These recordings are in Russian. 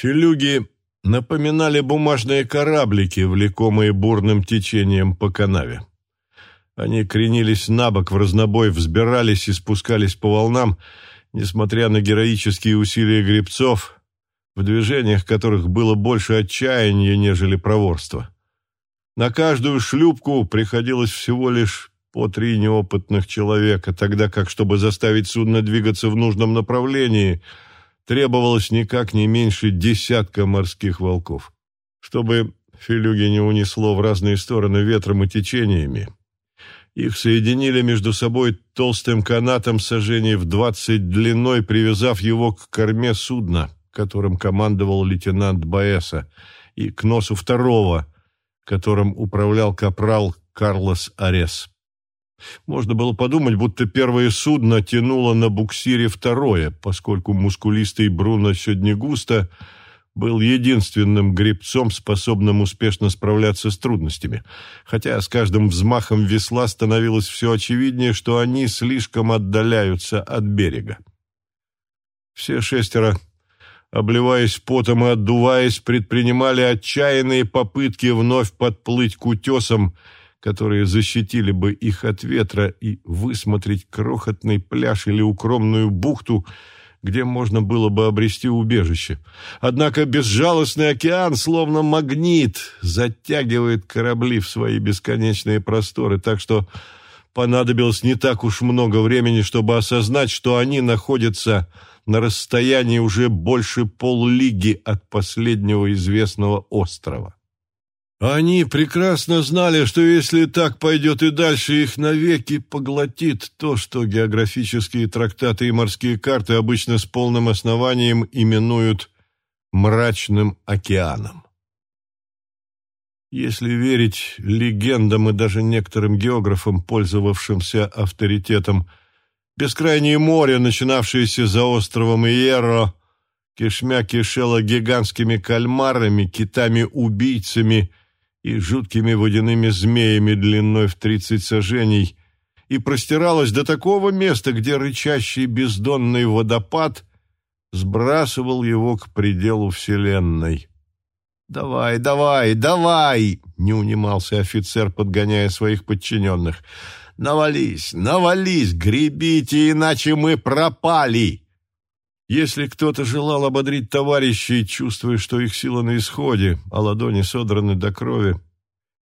Филюги напоминали бумажные кораблики, влекомые бурным течением по канаве. Они кренились на бок в разнобой, взбирались и спускались по волнам, несмотря на героические усилия гребцов, в движениях которых было больше отчаяния, нежели проворства. На каждую шлюпку приходилось всего лишь по три неопытных человека, тогда как, чтобы заставить судно двигаться в нужном направлении, требовалось никак не меньше десятка морских волков. Чтобы филюги не унесло в разные стороны ветром и течениями, их соединили между собой толстым канатом сожжений в двадцать длиной, привязав его к корме судна, которым командовал лейтенант Баэса, и к носу второго, которым управлял капрал Карлос Арес. Можно было подумать, будто первое судно тянуло на буксире второе, поскольку мускулистый Бруно Сёднегуста был единственным гребцом, способным успешно справляться с трудностями, хотя с каждым взмахом весла становилось все очевиднее, что они слишком отдаляются от берега. Все шестеро, обливаясь потом и отдуваясь, предпринимали отчаянные попытки вновь подплыть к утесам, которые защитили бы их от ветра и высмотреть крохотный пляж или укромную бухту, где можно было бы обрести убежище. Однако безжалостный океан, словно магнит, затягивает корабли в свои бесконечные просторы, так что понадобилось не так уж много времени, чтобы осознать, что они находятся на расстоянии уже больше поллиги от последнего известного острова. Они прекрасно знали, что если так пойдет и дальше, их навеки поглотит то, что географические трактаты и морские карты обычно с полным основанием именуют «мрачным океаном». Если верить легендам и даже некоторым географам, пользовавшимся авторитетом, бескрайнее море, начинавшееся за островом Иерро, кишмя кишело гигантскими кальмарами, китами-убийцами и жуткими водяными змеями длиной в тридцать сажений, и простиралась до такого места, где рычащий бездонный водопад сбрасывал его к пределу вселенной. «Давай, давай, давай!» — не унимался офицер, подгоняя своих подчиненных. «Навались, навались, гребите, иначе мы пропали!» Если кто-то желал ободрить товарищей, чувствуя, что их сила на исходе, а ладони содраны до крови,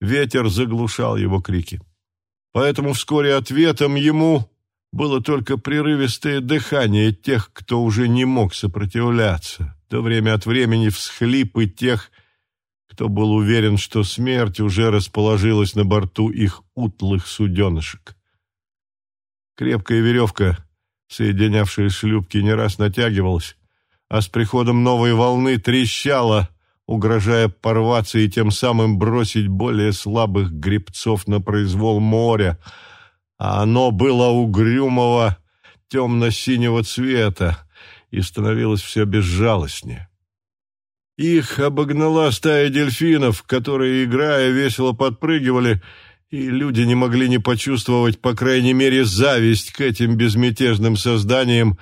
ветер заглушал его крики. Поэтому вскоре ответом ему было только прерывистое дыхание тех, кто уже не мог сопротивляться, да время от времени всхлипы тех, кто был уверен, что смерть уже расположилась на борту их утлых суденышек. Крепкая веревка соединявшая шлюпки, не раз натягивалась, а с приходом новой волны трещала, угрожая порваться и тем самым бросить более слабых гребцов на произвол моря, а оно было угрюмого темно-синего цвета и становилось все безжалостнее. Их обогнала стая дельфинов, которые, играя, весело подпрыгивали и люди не могли не почувствовать, по крайней мере, зависть к этим безмятежным созданиям,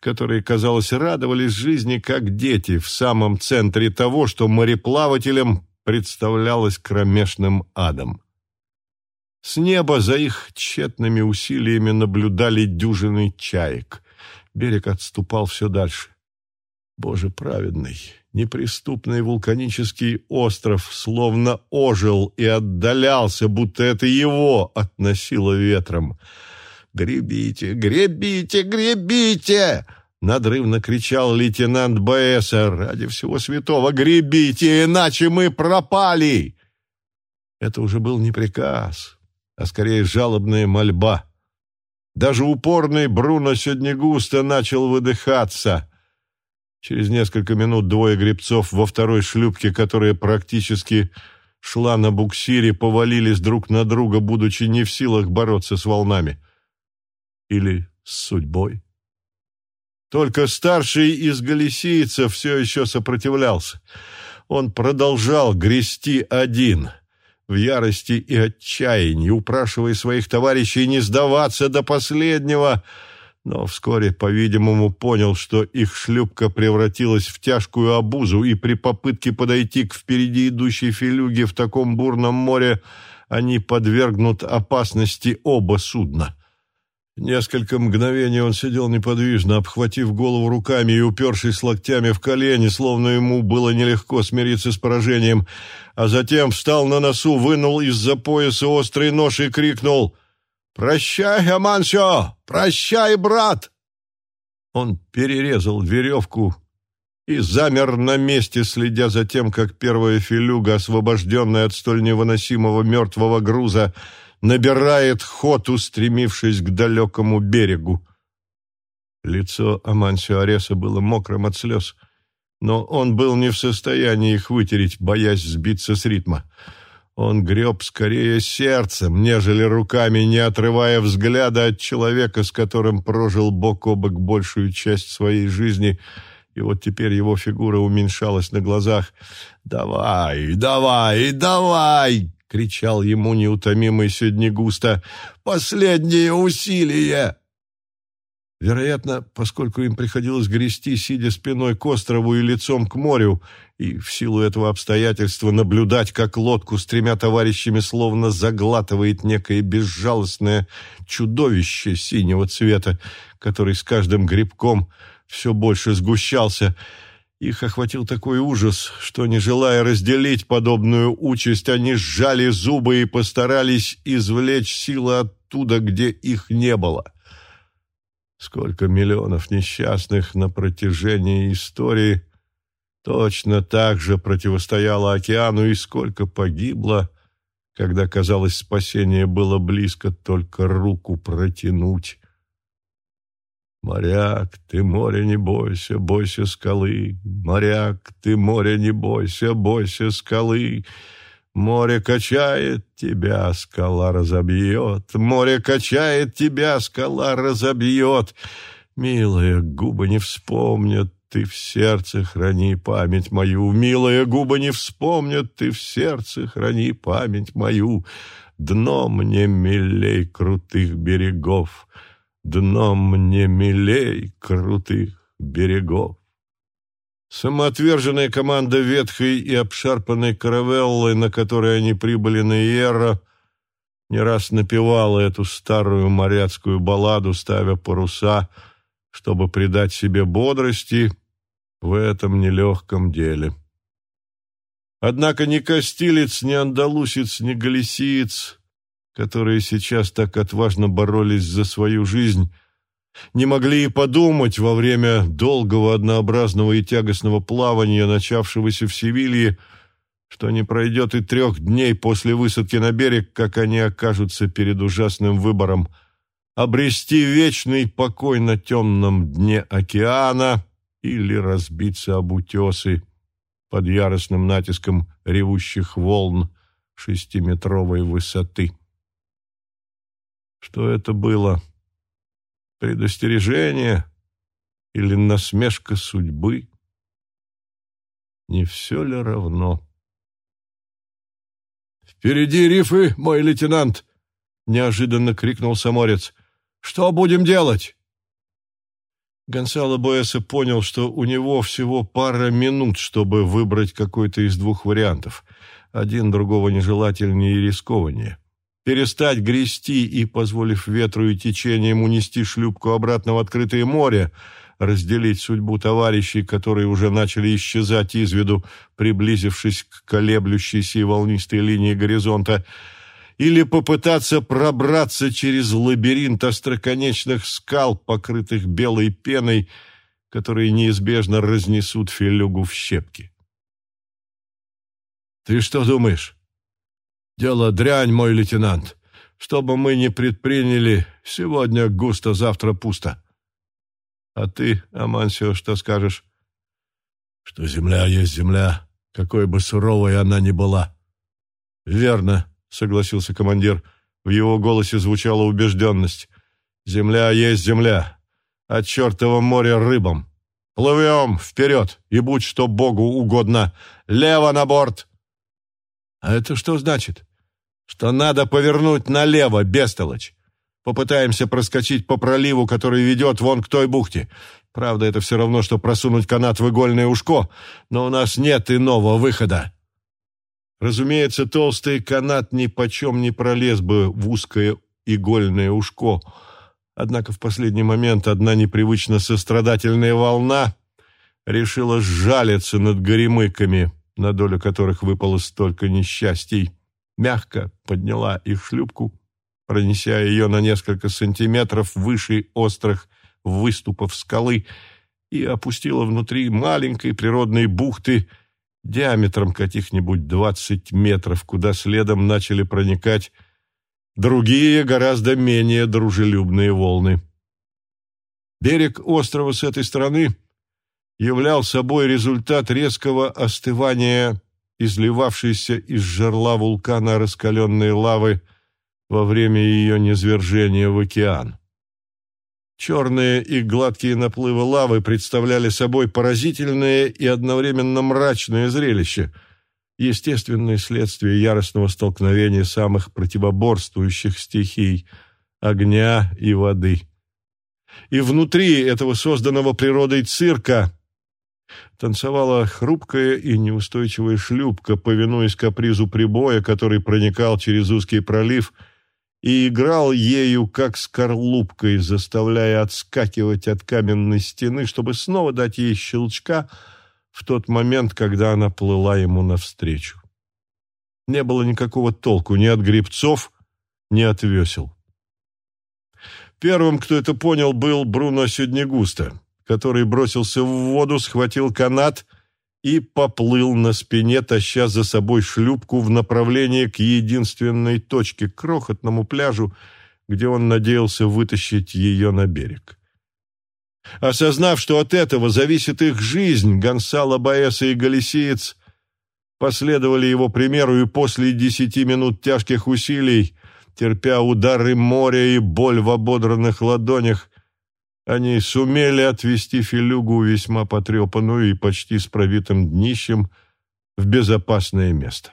которые, казалось, радовались жизни как дети в самом центре того, что мореплавателям представлялось кромешным адом. С неба за их тщетными усилиями наблюдали дюжины чаек. Берег отступал все дальше. Боже праведный, неприступный вулканический остров словно ожил и отдалялся, будто это его относило ветром. «Гребите, гребите, гребите!» Надрывно кричал лейтенант Баэса. «Ради всего святого, гребите, иначе мы пропали!» Это уже был не приказ, а скорее жалобная мольба. Даже упорный Бруно сегодня густо начал выдыхаться. Через несколько минут двое гребцов во второй шлюпке, которая практически шла на буксире, повалились друг на друга, будучи не в силах бороться с волнами. Или с судьбой. Только старший из галисийцев все еще сопротивлялся. Он продолжал грести один, в ярости и отчаянии, упрашивая своих товарищей не сдаваться до последнего — но вскоре, по-видимому, понял, что их шлюпка превратилась в тяжкую обузу, и при попытке подойти к впереди идущей филюге в таком бурном море они подвергнут опасности оба судна. Несколько мгновений он сидел неподвижно, обхватив голову руками и упершись локтями в колени, словно ему было нелегко смириться с поражением, а затем встал на носу, вынул из-за пояса острый нож и крикнул «Прощай, Амансио! Прощай, брат!» Он перерезал веревку и замер на месте, следя за тем, как первая филюга, освобожденная от столь невыносимого мертвого груза, набирает ход, устремившись к далекому берегу. Лицо Амансио Ареса было мокрым от слез, но он был не в состоянии их вытереть, боясь сбиться с ритма. Он греб скорее сердцем, нежели руками, не отрывая взгляда от человека, с которым прожил бок о бок большую часть своей жизни, и вот теперь его фигура уменьшалась на глазах. «Давай, давай, давай!» кричал ему неутомимый Седнегуста. «Последнее усилие!» Вероятно, поскольку им приходилось грести, сидя спиной к острову и лицом к морю, и в силу этого обстоятельства наблюдать, как лодку с тремя товарищами словно заглатывает некое безжалостное чудовище синего цвета, который с каждым грибком все больше сгущался — их охватил такой ужас, что, не желая разделить подобную участь, они сжали зубы и постарались извлечь силы оттуда, где их не было. Сколько миллионов несчастных на протяжении истории точно так же противостояло океану, и сколько погибло, когда, казалось, спасение было близко только руку протянуть. Моряк, ты моря не бойся, бойся скалы. Моряк, ты моря не бойся, бойся скалы. Море качает тебя, скала разобьет. Море качает тебя, скала разобьет. Милая, губы не вспомнят, ты в сердце храни память мою. Милая, губы не вспомнят, ты в сердце храни память мою. Дно мне милей крутых берегов дно мне милей крутых берегов. Самоотверженная команда ветхой и обшарпанной каравеллы, на которой они прибыли на Иерро, не раз напевала эту старую моряцкую балладу, ставя паруса, чтобы придать себе бодрости в этом нелегком деле. Однако ни костилец, ни андалусец, ни галисиец которые сейчас так отважно боролись за свою жизнь, не могли и подумать во время долгого, однообразного и тягостного плавания, начавшегося в Севилье, что не пройдет и трех дней после высадки на берег, как они окажутся перед ужасным выбором обрести вечный покой на темном дне океана или разбиться об утесы под яростным натиском ревущих волн шестиметровой высоты. Что это было? Предостережение или насмешка судьбы? Не все ли равно? «Впереди рифы, мой лейтенант!» — неожиданно крикнул саморец. «Что будем делать?» Гонсало Боэса понял, что у него всего пара минут, чтобы выбрать какой-то из двух вариантов. Один другого нежелательнее и рискованнее перестать грести и, позволив ветру и течениям унести шлюпку обратно в открытое море, разделить судьбу товарищей, которые уже начали исчезать из виду, приблизившись к колеблющейся и волнистой линии горизонта, или попытаться пробраться через лабиринт остроконечных скал, покрытых белой пеной, которые неизбежно разнесут филюгу в щепки. «Ты что думаешь?» Дело дрянь, мой лейтенант. Что бы мы ни предприняли, сегодня густо, завтра пусто. А ты, Амансио, что скажешь? Что земля есть земля, какой бы суровой она ни была. Верно, согласился командир. В его голосе звучала убежденность. Земля есть земля, а чертово море рыбам. Плывем вперед, и будь что Богу угодно. Лево на борт! А это что значит? Что надо повернуть налево, бестолочь. Попытаемся проскочить по проливу, который ведет вон к той бухте. Правда, это все равно, что просунуть канат в игольное ушко, но у нас нет иного выхода. Разумеется, толстый канат ни почем не пролез бы в узкое игольное ушко. Однако в последний момент одна непривычно сострадательная волна решила сжалиться над горемыками, на долю которых выпало столько несчастий. Мягко подняла их шлюпку, пронеся ее на несколько сантиметров выше острых выступов скалы и опустила внутри маленькой природной бухты диаметром каких-нибудь двадцать метров, куда следом начали проникать другие, гораздо менее дружелюбные волны. Берег острова с этой стороны являл собой результат резкого остывания изливавшейся из жерла вулкана раскаленной лавы во время ее низвержения в океан. Черные и гладкие наплывы лавы представляли собой поразительное и одновременно мрачное зрелище, естественное следствие яростного столкновения самых противоборствующих стихий – огня и воды. И внутри этого созданного природой цирка танцевала хрупкая и неустойчивая шлюпка, повинуясь капризу прибоя, который проникал через узкий пролив – и играл ею, как скорлупкой, заставляя отскакивать от каменной стены, чтобы снова дать ей щелчка в тот момент, когда она плыла ему навстречу. Не было никакого толку ни от грибцов, ни от весел. Первым, кто это понял, был Бруно Сюднегуста, который бросился в воду, схватил канат — и поплыл на спине, таща за собой шлюпку в направлении к единственной точке, крохотному пляжу, где он надеялся вытащить ее на берег. Осознав, что от этого зависит их жизнь, Гонсало Баэса и Галисиец последовали его примеру и после десяти минут тяжких усилий, терпя удары моря и боль в ободранных ладонях, они сумели отвести Филюгу, весьма потрепанную и почти с пробитым днищем, в безопасное место.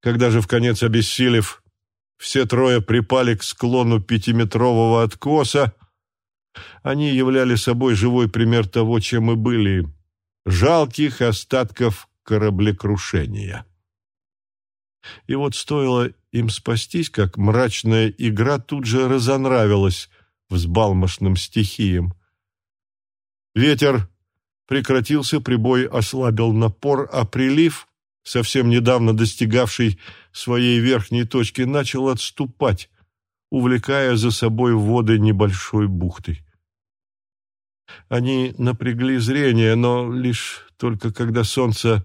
Когда же, в конец обессилев, все трое припали к склону пятиметрового откоса, они являли собой живой пример того, чем мы были, жалких остатков кораблекрушения. И вот стоило им спастись, как мрачная игра тут же разонравилась, взбалмошным стихиям. Ветер прекратился, прибой ослабил напор, а прилив, совсем недавно достигавший своей верхней точки, начал отступать, увлекая за собой воды небольшой бухты. Они напрягли зрение, но лишь только когда солнце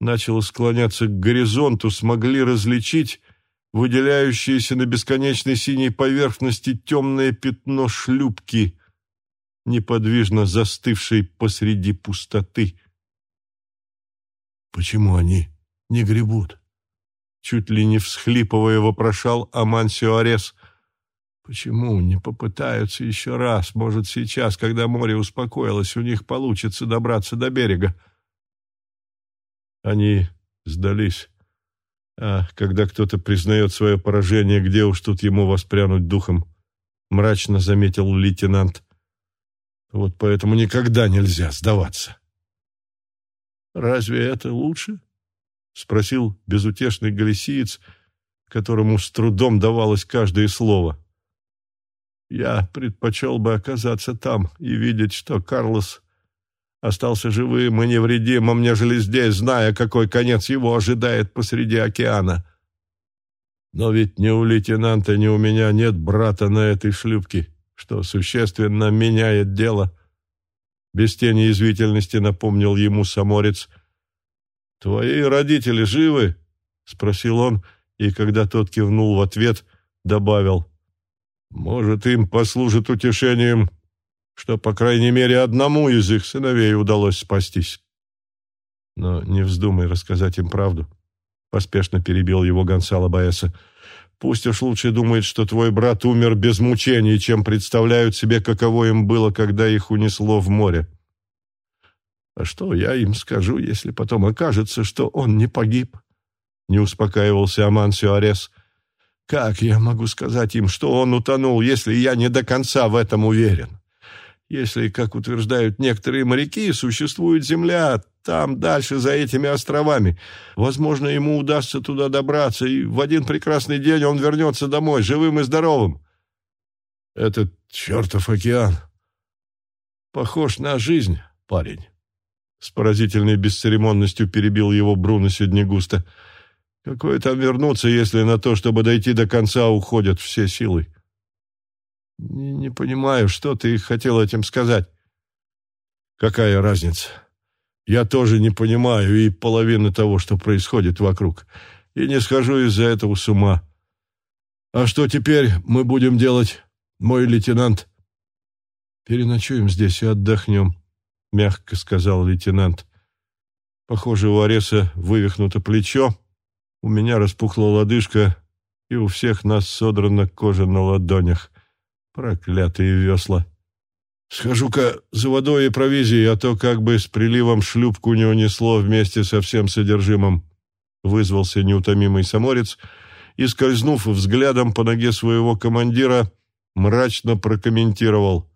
начало склоняться к горизонту, смогли различить выделяющееся на бесконечной синей поверхности темное пятно шлюпки, неподвижно застывшей посреди пустоты. «Почему они не гребут?» Чуть ли не всхлипывая, вопрошал Амансио Арес. «Почему не попытаются еще раз? Может, сейчас, когда море успокоилось, у них получится добраться до берега?» Они сдались. А когда кто-то признает свое поражение, где уж тут ему воспрянуть духом? Мрачно заметил лейтенант. Вот поэтому никогда нельзя сдаваться. «Разве это лучше?» — спросил безутешный галисиец, которому с трудом давалось каждое слово. «Я предпочел бы оказаться там и видеть, что Карлос остался живым и невредимым, нежели здесь, зная, какой конец его ожидает посреди океана. Но ведь ни у лейтенанта, ни у меня нет брата на этой шлюпке, что существенно меняет дело. Без тени извительности напомнил ему саморец. «Твои родители живы?» — спросил он, и когда тот кивнул в ответ, добавил. «Может, им послужит утешением что, по крайней мере, одному из их сыновей удалось спастись. Но не вздумай рассказать им правду, — поспешно перебил его Гонсало Баэса. Пусть уж лучше думает, что твой брат умер без мучений, чем представляют себе, каково им было, когда их унесло в море. А что я им скажу, если потом окажется, что он не погиб? Не успокаивался Амансио Арес. Как я могу сказать им, что он утонул, если я не до конца в этом уверен? Если, как утверждают некоторые моряки, существует земля там, дальше, за этими островами, возможно, ему удастся туда добраться, и в один прекрасный день он вернется домой, живым и здоровым. Этот чертов океан похож на жизнь, парень. С поразительной бесцеремонностью перебил его Бруно Седнегуста. Какое там вернуться, если на то, чтобы дойти до конца, уходят все силы? Не, не понимаю, что ты хотел этим сказать. Какая разница? Я тоже не понимаю и половины того, что происходит вокруг, и не схожу из-за этого с ума. А что теперь мы будем делать, мой лейтенант? Переночуем здесь и отдохнем, мягко сказал лейтенант. Похоже, у Ареса вывихнуто плечо, у меня распухла лодыжка, и у всех нас содрана кожа на ладонях. Проклятые весла. Схожу-ка за водой и провизией, а то как бы с приливом шлюпку не унесло вместе со всем содержимым. Вызвался неутомимый саморец и, скользнув взглядом по ноге своего командира, мрачно прокомментировал.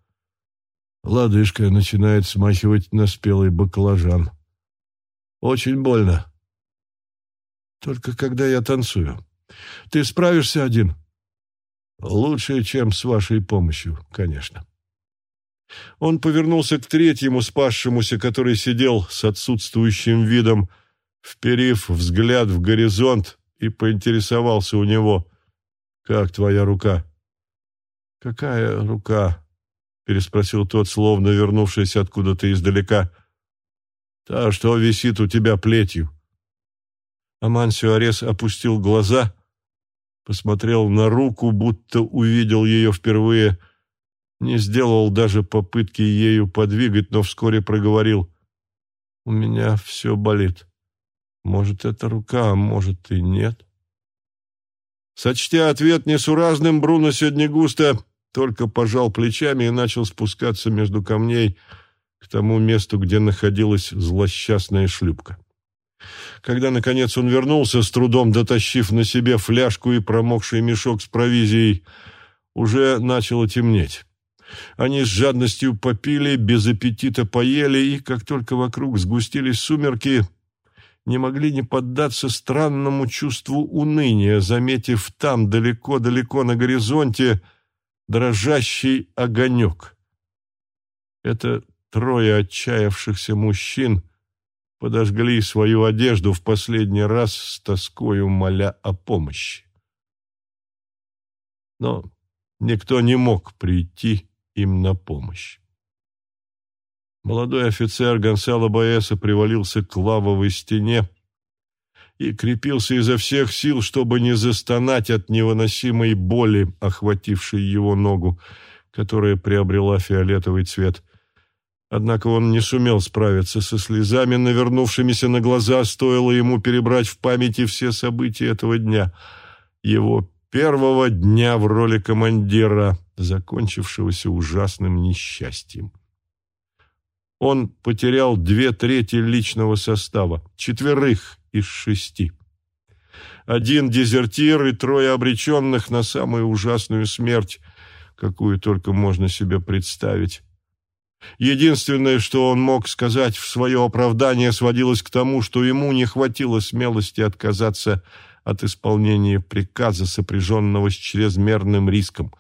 Лодыжка начинает смахивать на спелый баклажан. Очень больно. Только когда я танцую. Ты справишься один? — Лучше, чем с вашей помощью, конечно. Он повернулся к третьему спасшемуся, который сидел с отсутствующим видом, вперив взгляд в горизонт и поинтересовался у него, «Как твоя рука?» «Какая рука?» — переспросил тот, словно вернувшись откуда-то издалека. «Та, что висит у тебя плетью». Амансио Арес опустил глаза посмотрел на руку, будто увидел ее впервые, не сделал даже попытки ею подвигать, но вскоре проговорил. «У меня все болит. Может, это рука, а может и нет». Сочтя ответ несуразным, Бруно сегодня густо только пожал плечами и начал спускаться между камней к тому месту, где находилась злосчастная шлюпка. Когда, наконец, он вернулся, с трудом дотащив на себе фляжку и промокший мешок с провизией, уже начало темнеть. Они с жадностью попили, без аппетита поели, и, как только вокруг сгустились сумерки, не могли не поддаться странному чувству уныния, заметив там, далеко-далеко на горизонте, дрожащий огонек. Это трое отчаявшихся мужчин — подожгли свою одежду в последний раз с тоскою моля о помощи. Но никто не мог прийти им на помощь. Молодой офицер Гонсало Баэса привалился к лавовой стене и крепился изо всех сил, чтобы не застонать от невыносимой боли, охватившей его ногу, которая приобрела фиолетовый цвет – Однако он не сумел справиться со слезами, навернувшимися на глаза, стоило ему перебрать в памяти все события этого дня, его первого дня в роли командира, закончившегося ужасным несчастьем. Он потерял две трети личного состава, четверых из шести. Один дезертир и трое обреченных на самую ужасную смерть, какую только можно себе представить. Единственное, что он мог сказать в свое оправдание, сводилось к тому, что ему не хватило смелости отказаться от исполнения приказа, сопряженного с чрезмерным риском.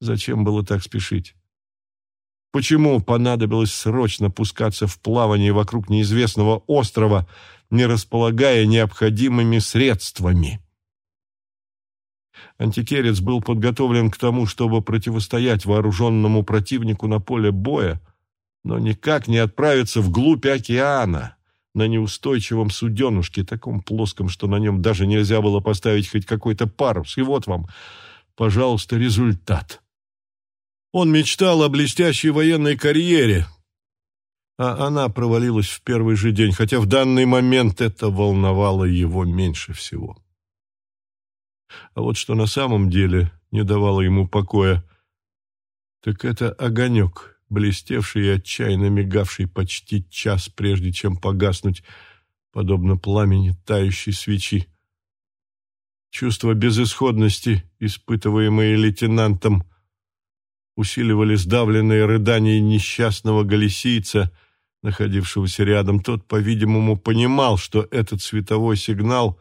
Зачем было так спешить? Почему понадобилось срочно пускаться в плавание вокруг неизвестного острова, не располагая необходимыми средствами? Антикерец был подготовлен к тому, чтобы противостоять вооруженному противнику на поле боя, но никак не отправиться вглубь океана на неустойчивом суденушке, таком плоском, что на нем даже нельзя было поставить хоть какой-то парус. И вот вам, пожалуйста, результат. Он мечтал о блестящей военной карьере, а она провалилась в первый же день, хотя в данный момент это волновало его меньше всего. А вот что на самом деле не давало ему покоя, так это огонек, блестевший и отчаянно мигавший почти час, прежде чем погаснуть, подобно пламени тающей свечи. Чувство безысходности, испытываемое лейтенантом, усиливали сдавленные рыдания несчастного галисийца, находившегося рядом. Тот, по-видимому, понимал, что этот световой сигнал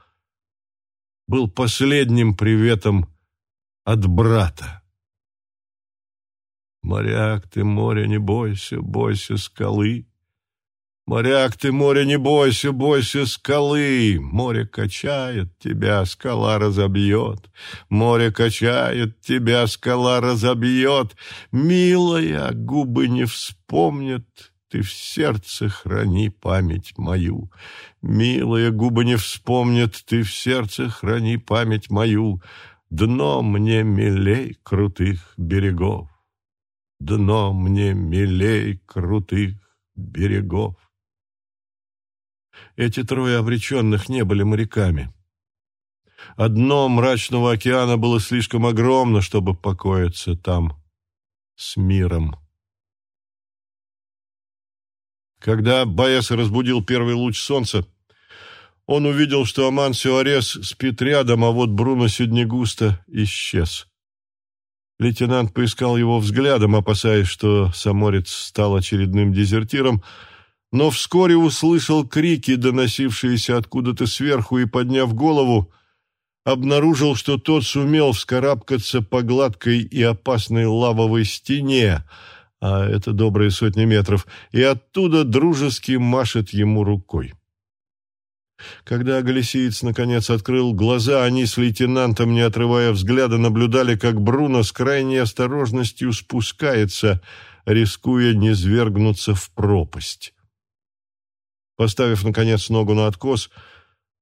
был последним приветом от брата. «Моряк ты, море, не бойся, бойся скалы», Моряк ты, море, не бойся, бойся скалы. Море качает тебя, скала разобьет. Море качает тебя, скала разобьет. Милая, губы не вспомнят, ты в сердце храни память мою. Милая, губы не вспомнят, ты в сердце храни память мою. Дно мне милей крутых берегов. Дно мне милей крутых берегов. Эти трое обреченных не были моряками. Одно мрачного океана было слишком огромно, чтобы покоиться там с миром. Когда Баэс разбудил первый луч солнца, он увидел, что Амансио Арес спит рядом, а вот Бруно Седнегуста исчез. Лейтенант поискал его взглядом, опасаясь, что Саморец стал очередным дезертиром, но вскоре услышал крики, доносившиеся откуда-то сверху, и, подняв голову, обнаружил, что тот сумел вскарабкаться по гладкой и опасной лавовой стене, а это добрые сотни метров, и оттуда дружески машет ему рукой. Когда Галисиец наконец открыл глаза, они с лейтенантом, не отрывая взгляда, наблюдали, как Бруно с крайней осторожностью спускается, рискуя не свергнуться в пропасть. Поставив, наконец, ногу на откос,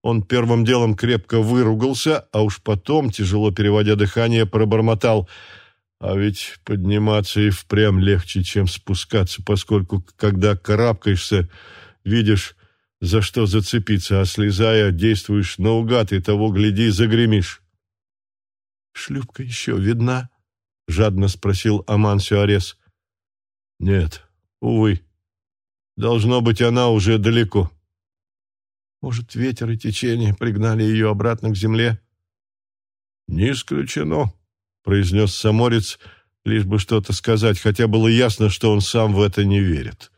он первым делом крепко выругался, а уж потом, тяжело переводя дыхание, пробормотал. А ведь подниматься и впрямь легче, чем спускаться, поскольку, когда карабкаешься, видишь, за что зацепиться, а слезая, действуешь наугад и того, гляди, загремишь. «Шлюпка еще видна?» — жадно спросил Амансио Арес. «Нет, увы», Должно быть, она уже далеко. Может, ветер и течение пригнали ее обратно к земле? Не исключено, произнес Саморец, лишь бы что-то сказать, хотя было ясно, что он сам в это не верит.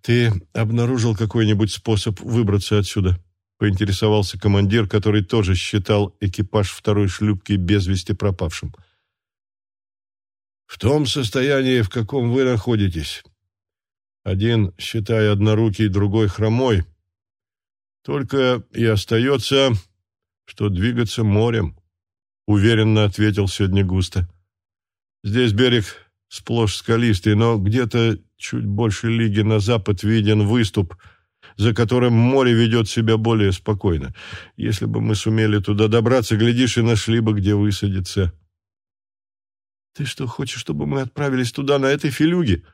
Ты обнаружил какой-нибудь способ выбраться отсюда? поинтересовался командир, который тоже считал экипаж второй шлюпки без вести пропавшим. В том состоянии, в каком вы находитесь, один, считая однорукий, другой хромой. Только и остается, что двигаться морем, уверенно ответил сегодня густо. Здесь берег сплошь скалистый, но где-то чуть больше лиги на запад виден выступ, за которым море ведет себя более спокойно. Если бы мы сумели туда добраться, глядишь, и нашли бы, где высадиться. — Ты что, хочешь, чтобы мы отправились туда на этой филюге?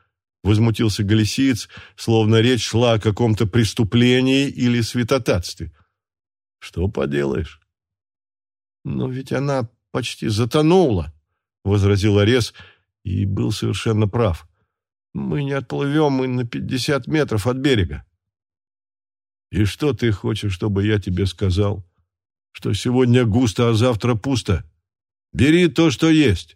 возмутился Галисиец, словно речь шла о каком-то преступлении или святотатстве. Что поделаешь? Но ведь она почти затонула, возразил Арес и был совершенно прав. Мы не отплывем и на пятьдесят метров от берега. И что ты хочешь, чтобы я тебе сказал? Что сегодня густо, а завтра пусто? Бери то, что есть.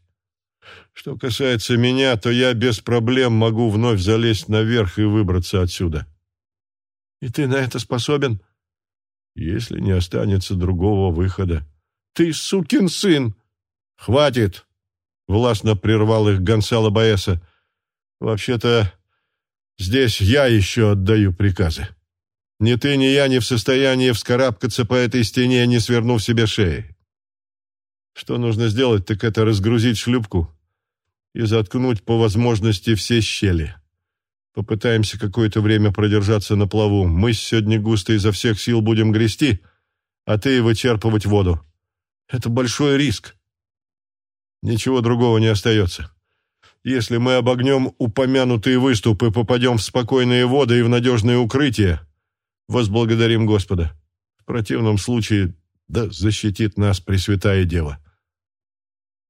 Что касается меня, то я без проблем могу вновь залезть наверх и выбраться отсюда. И ты на это способен? Если не останется другого выхода. Ты сукин сын! Хватит! Властно прервал их Гонсало Баэса. Вообще-то здесь я еще отдаю приказы. Ни ты, ни я не в состоянии вскарабкаться по этой стене, не свернув себе шеи. Что нужно сделать, так это разгрузить шлюпку, и заткнуть по возможности все щели. Попытаемся какое-то время продержаться на плаву. Мы сегодня густо изо всех сил будем грести, а ты вычерпывать воду. Это большой риск. Ничего другого не остается. Если мы обогнем упомянутые выступы, попадем в спокойные воды и в надежное укрытие, возблагодарим Господа. В противном случае, да защитит нас Пресвятая Дева.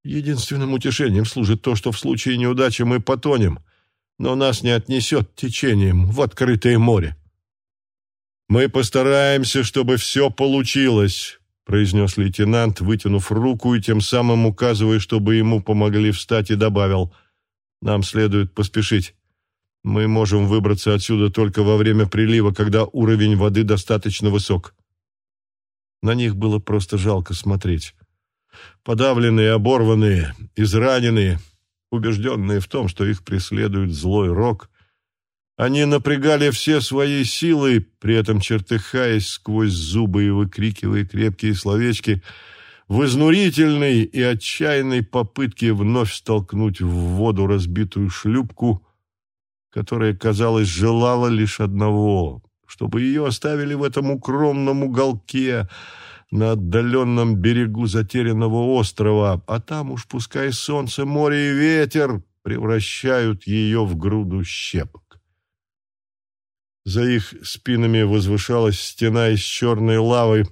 Единственным утешением служит то, что в случае неудачи мы потонем, но нас не отнесет течением в открытое море. Мы постараемся, чтобы все получилось, произнес лейтенант, вытянув руку и тем самым указывая, чтобы ему помогли встать, и добавил, «Нам следует поспешить. Мы можем выбраться отсюда только во время прилива, когда уровень воды достаточно высок». На них было просто жалко смотреть. Подавленные, оборванные, израненные, убежденные в том, что их преследует злой рок, они напрягали все свои силы, при этом чертыхаясь сквозь зубы и выкрикивая крепкие словечки, в изнурительной и отчаянной попытке вновь столкнуть в воду разбитую шлюпку, которая, казалось, желала лишь одного, чтобы ее оставили в этом укромном уголке, на отдаленном берегу затерянного острова, а там уж пускай солнце, море и ветер превращают ее в груду щепок. За их спинами возвышалась стена из черной лавы.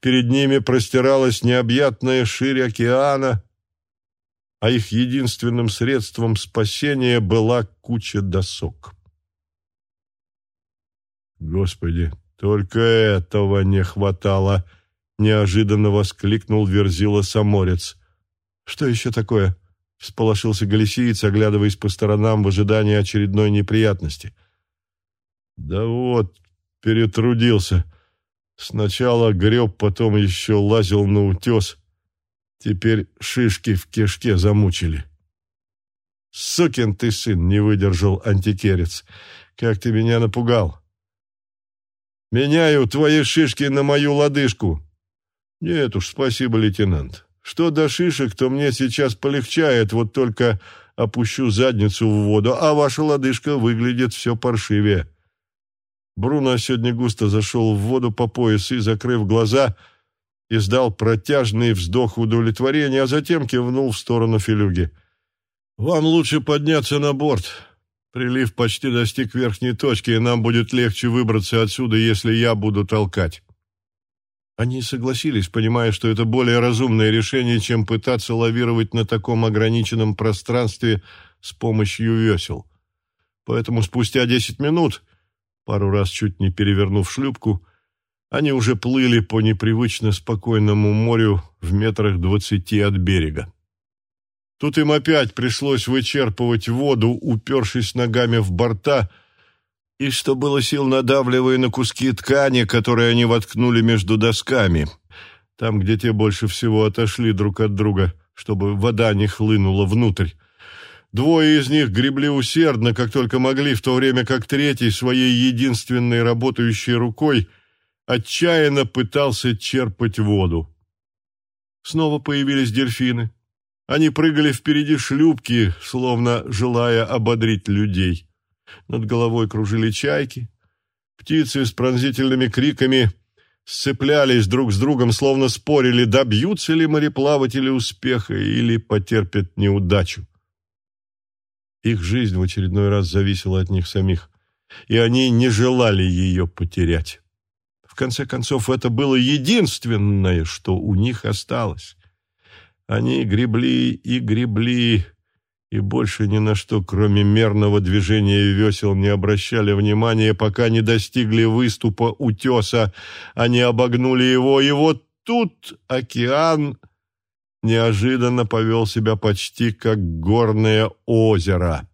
Перед ними простиралась необъятная ширь океана, а их единственным средством спасения была куча досок. Господи, только этого не хватало, неожиданно воскликнул Верзила Саморец. Что еще такое? всполошился Галисиец, оглядываясь по сторонам в ожидании очередной неприятности. Да вот, перетрудился. Сначала греб, потом еще лазил на утес. Теперь шишки в кишке замучили. «Сукин ты сын!» — не выдержал антикерец. «Как ты меня напугал!» «Меняю твои шишки на мою лодыжку!» «Нет уж, спасибо, лейтенант. Что до шишек, то мне сейчас полегчает, вот только опущу задницу в воду, а ваша лодыжка выглядит все паршивее». Бруно сегодня густо зашел в воду по пояс и, закрыв глаза, издал протяжный вздох удовлетворения, а затем кивнул в сторону Филюги. «Вам лучше подняться на борт. Прилив почти достиг верхней точки, и нам будет легче выбраться отсюда, если я буду толкать». Они согласились, понимая, что это более разумное решение, чем пытаться лавировать на таком ограниченном пространстве с помощью весел. Поэтому спустя десять минут Пару раз чуть не перевернув шлюпку, они уже плыли по непривычно спокойному морю в метрах двадцати от берега. Тут им опять пришлось вычерпывать воду, упершись ногами в борта, и, что было сил, надавливая на куски ткани, которые они воткнули между досками, там, где те больше всего отошли друг от друга, чтобы вода не хлынула внутрь. Двое из них гребли усердно, как только могли, в то время как третий своей единственной работающей рукой отчаянно пытался черпать воду. Снова появились дельфины. Они прыгали впереди шлюпки, словно желая ободрить людей. Над головой кружили чайки. Птицы с пронзительными криками сцеплялись друг с другом, словно спорили, добьются ли мореплаватели успеха или потерпят неудачу. Их жизнь в очередной раз зависела от них самих, и они не желали ее потерять. В конце концов, это было единственное, что у них осталось. Они гребли и гребли, и больше ни на что, кроме мерного движения весел, не обращали внимания, пока не достигли выступа утеса. Они обогнули его, и вот тут океан неожиданно повел себя почти как горное озеро.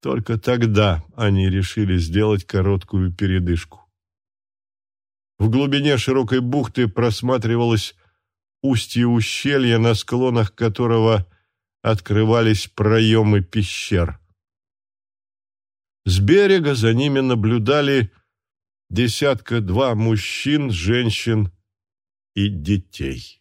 Только тогда они решили сделать короткую передышку. В глубине широкой бухты просматривалось устье ущелья, на склонах которого открывались проемы пещер. С берега за ними наблюдали десятка-два мужчин, женщин и детей.